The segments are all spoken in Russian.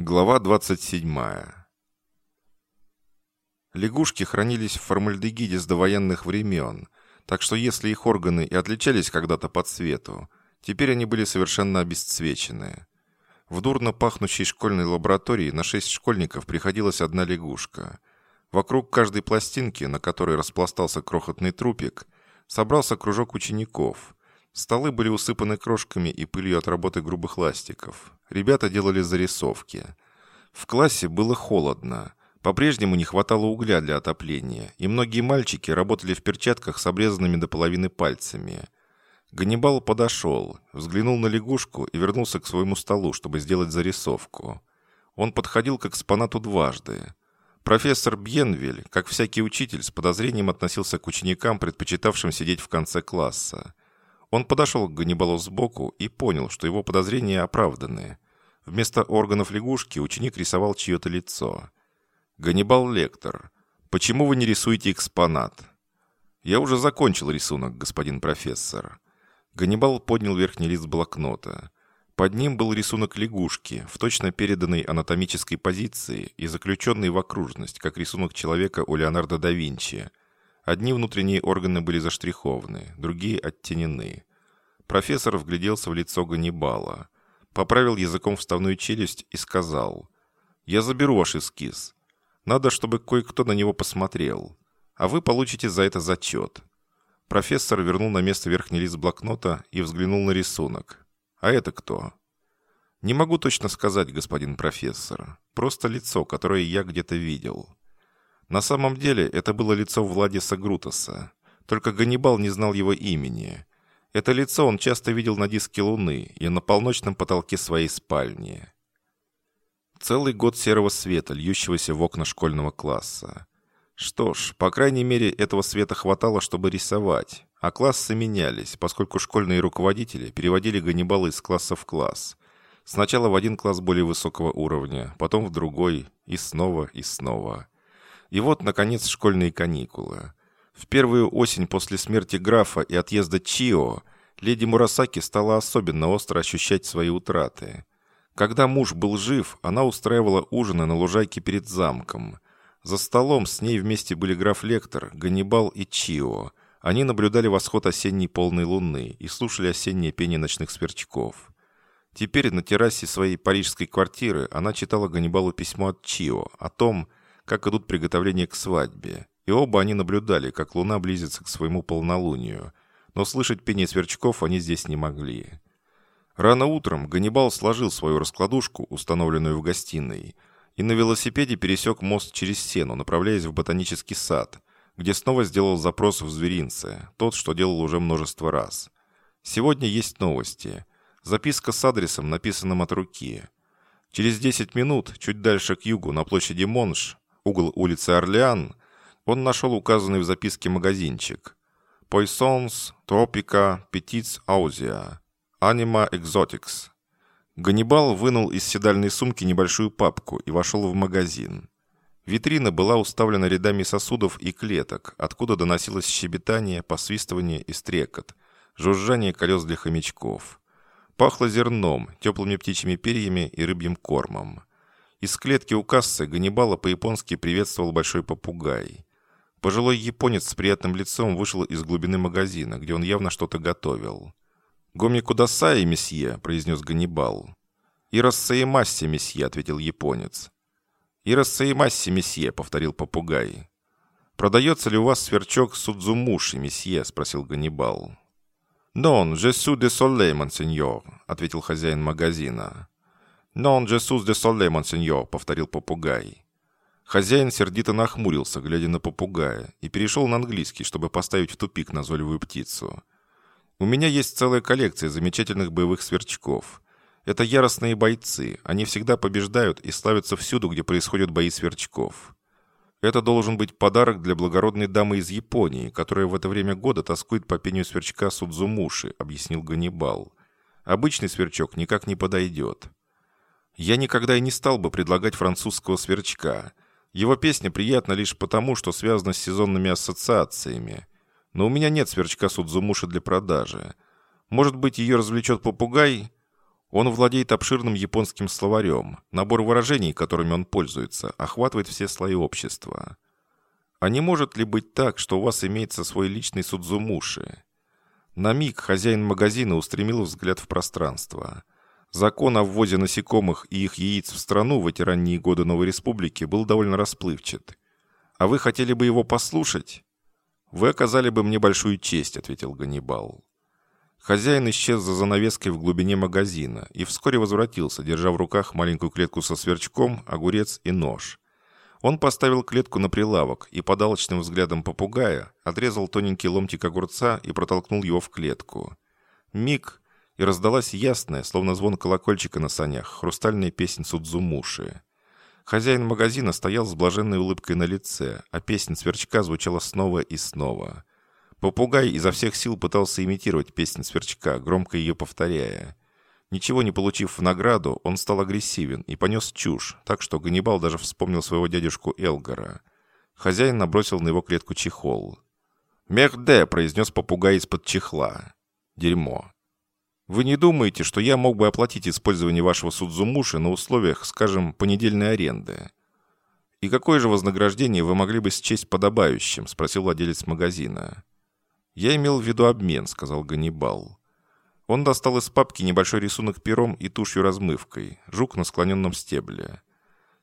Глава 27. Лягушки хранились в формальдегиде с довоенных времен, так что если их органы и отличались когда-то по цвету, теперь они были совершенно обесцвечены. В дурно пахнущей школьной лаборатории на шесть школьников приходилась одна лягушка. Вокруг каждой пластинки, на которой распластался крохотный трупик, собрался кружок учеников – Столы были усыпаны крошками и пылью от работы грубых ластиков. Ребята делали зарисовки. В классе было холодно. По-прежнему не хватало угля для отопления, и многие мальчики работали в перчатках с обрезанными до половины пальцами. Ганнибал подошел, взглянул на лягушку и вернулся к своему столу, чтобы сделать зарисовку. Он подходил к экспонату дважды. Профессор Бьенвель, как всякий учитель, с подозрением относился к ученикам, предпочитавшим сидеть в конце класса. Он подошел к Ганнибалу сбоку и понял, что его подозрения оправданы. Вместо органов лягушки ученик рисовал чье-то лицо. «Ганнибал Лектор, почему вы не рисуете экспонат?» «Я уже закончил рисунок, господин профессор». Ганнибал поднял верхний лист блокнота. Под ним был рисунок лягушки в точно переданной анатомической позиции и заключенный в окружность, как рисунок человека у Леонардо да Винчи – Одни внутренние органы были заштрихованы, другие оттенены. Профессор вгляделся в лицо Ганнибала, поправил языком вставную челюсть и сказал, «Я заберу ваш эскиз. Надо, чтобы кое-кто на него посмотрел, а вы получите за это зачет». Профессор вернул на место верхний лист блокнота и взглянул на рисунок. «А это кто?» «Не могу точно сказать, господин профессор. Просто лицо, которое я где-то видел». На самом деле это было лицо Владиса Грутоса. Только Ганнибал не знал его имени. Это лицо он часто видел на диске Луны и на полночном потолке своей спальни. Целый год серого света, льющегося в окна школьного класса. Что ж, по крайней мере, этого света хватало, чтобы рисовать. А классы менялись, поскольку школьные руководители переводили Ганнибала из класса в класс. Сначала в один класс более высокого уровня, потом в другой, и снова, и снова. И вот, наконец, школьные каникулы. В первую осень после смерти графа и отъезда Чио леди Мурасаки стала особенно остро ощущать свои утраты. Когда муж был жив, она устраивала ужины на лужайке перед замком. За столом с ней вместе были граф Лектор, Ганнибал и Чио. Они наблюдали восход осенней полной луны и слушали осеннее пение ночных сверчков. Теперь на террасе своей парижской квартиры она читала Ганнибалу письмо от Чио о том, как идут приготовления к свадьбе, и оба они наблюдали, как луна близится к своему полнолунию, но слышать пение сверчков они здесь не могли. Рано утром Ганнибал сложил свою раскладушку, установленную в гостиной, и на велосипеде пересек мост через сену, направляясь в ботанический сад, где снова сделал запрос в зверинце, тот, что делал уже множество раз. Сегодня есть новости. Записка с адресом, написанным от руки. Через 10 минут, чуть дальше к югу, на площади Монш, угол улицы Орлеан, он нашел указанный в записке магазинчик. «Poissons Tropica Petits Ausia. Anima Exotics». Ганнибал вынул из седальной сумки небольшую папку и вошел в магазин. Витрина была уставлена рядами сосудов и клеток, откуда доносилось щебетание, посвистывание и стрекот, жужжание колес для хомячков. Пахло зерном, теплыми птичьими перьями и рыбьим кормом. Из клетки у кассы Ганнибала по-японски приветствовал большой попугай. Пожилой японец с приятным лицом вышел из глубины магазина, где он явно что-то готовил. «Гоми кудасай, месье», — произнес Ганнибал. «Ирассаемасси, месье», — ответил японец. «Ирассаемасси, месье», — повторил попугай. «Продается ли у вас сверчок Судзумуши, месье?» — спросил Ганнибал. «Нон, je suis de soleil, монсеньор», — ответил хозяин магазина. «Non, Джесус де соле, монсеньор», — повторил попугай. Хозяин сердито нахмурился, глядя на попугая, и перешел на английский, чтобы поставить в тупик назойливую птицу. «У меня есть целая коллекция замечательных боевых сверчков. Это яростные бойцы, они всегда побеждают и славятся всюду, где происходят бои сверчков. Это должен быть подарок для благородной дамы из Японии, которая в это время года тоскует по пению сверчка Судзумуши», — объяснил Ганнибал. «Обычный сверчок никак не подойдет». Я никогда и не стал бы предлагать французского сверчка. Его песня приятна лишь потому, что связана с сезонными ассоциациями. Но у меня нет сверчка Судзумуши для продажи. Может быть, ее развлечет попугай? Он владеет обширным японским словарем. Набор выражений, которыми он пользуется, охватывает все слои общества. А не может ли быть так, что у вас имеется свой личный Судзумуши? На миг хозяин магазина устремил взгляд в пространство. Закон о ввозе насекомых и их яиц в страну в эти ранние годы Новой Республики был довольно расплывчат. А вы хотели бы его послушать? Вы оказали бы мне большую честь, ответил Ганнибал. Хозяин исчез за занавеской в глубине магазина и вскоре возвратился, держа в руках маленькую клетку со сверчком, огурец и нож. Он поставил клетку на прилавок и подалочным взглядом попугая отрезал тоненький ломтик огурца и протолкнул его в клетку. Миг, и раздалась ясная, словно звон колокольчика на санях, хрустальная песня Судзумуши. Хозяин магазина стоял с блаженной улыбкой на лице, а песня сверчка звучала снова и снова. Попугай изо всех сил пытался имитировать песню сверчка, громко ее повторяя. Ничего не получив в награду, он стал агрессивен и понес чушь, так что Ганнибал даже вспомнил своего дядюшку Элгара. Хозяин набросил на его клетку чехол. «Мехде!» — произнес попугай из-под чехла. «Дерьмо!» «Вы не думаете, что я мог бы оплатить использование вашего Судзумуши на условиях, скажем, понедельной аренды?» «И какое же вознаграждение вы могли бы счесть подобающим?» — спросил владелец магазина. «Я имел в виду обмен», — сказал Ганнибал. Он достал из папки небольшой рисунок пером и тушью-размывкой, жук на склоненном стебле.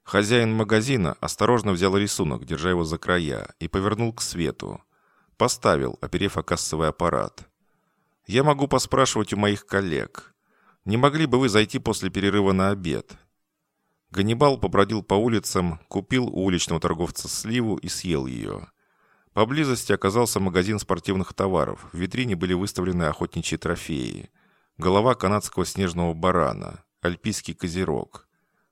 Хозяин магазина осторожно взял рисунок, держа его за края, и повернул к свету. Поставил, оперев о кассовый аппарат. «Я могу поспрашивать у моих коллег. Не могли бы вы зайти после перерыва на обед?» Ганнибал побродил по улицам, купил у уличного торговца сливу и съел ее. Поблизости оказался магазин спортивных товаров. В витрине были выставлены охотничьи трофеи. Голова канадского снежного барана, альпийский козерог.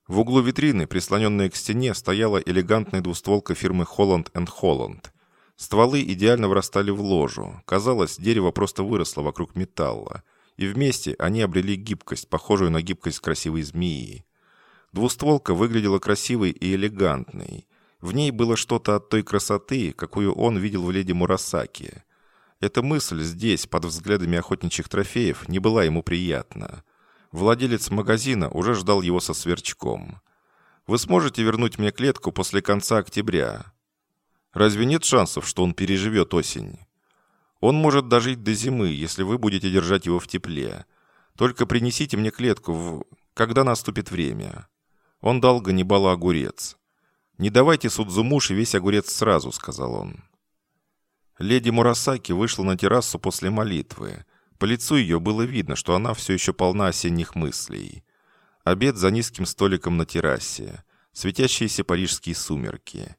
В углу витрины, прислоненной к стене, стояла элегантная двустволка фирмы Holland Holland. Стволы идеально врастали в ложу. Казалось, дерево просто выросло вокруг металла. И вместе они обрели гибкость, похожую на гибкость красивой змеи. Двустволка выглядела красивой и элегантной. В ней было что-то от той красоты, какую он видел в леди Мурасаки. Эта мысль здесь, под взглядами охотничьих трофеев, не была ему приятна. Владелец магазина уже ждал его со сверчком. «Вы сможете вернуть мне клетку после конца октября?» «Разве нет шансов, что он переживет осень?» «Он может дожить до зимы, если вы будете держать его в тепле. Только принесите мне клетку, в... когда наступит время». Он дал Ганнибалу огурец. «Не давайте Судзумуши весь огурец сразу», — сказал он. Леди Мурасаки вышла на террасу после молитвы. По лицу ее было видно, что она все еще полна осенних мыслей. Обед за низким столиком на террасе. Светящиеся парижские сумерки.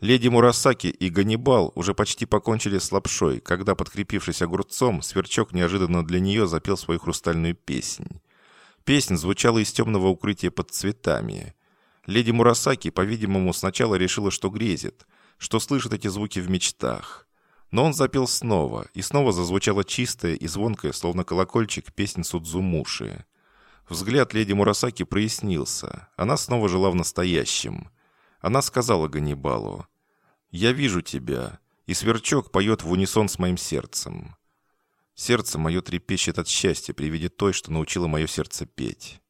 Леди Мурасаки и Ганнибал уже почти покончили с лапшой, когда, подкрепившись огурцом, Сверчок неожиданно для нее запел свою хрустальную песнь. Песнь звучала из темного укрытия под цветами. Леди Мурасаки, по-видимому, сначала решила, что грезит, что слышит эти звуки в мечтах. Но он запел снова, и снова зазвучала чистая и звонкая, словно колокольчик, песня Судзумуши. Взгляд леди Мурасаки прояснился. Она снова жила в настоящем. Она сказала Ганнибалу, «Я вижу тебя, и сверчок поет в унисон с моим сердцем». Сердце мое трепещет от счастья при виде той, что научила мое сердце петь.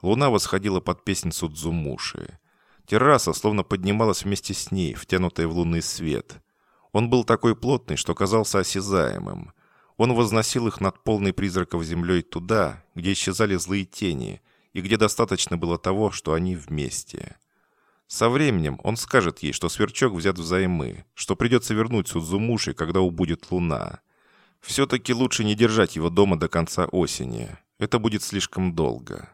Луна восходила под песнь Судзумуши. Терраса словно поднималась вместе с ней, втянутая в лунный свет. Он был такой плотный, что казался осязаемым. Он возносил их над полной призраков землей туда, где исчезали злые тени, и где достаточно было того, что они вместе. Со временем он скажет ей, что сверчок взят взаймы, что придется вернуть Судзумуши, когда убудет луна. Все-таки лучше не держать его дома до конца осени. Это будет слишком долго.